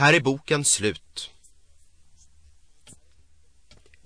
Här är boken slut.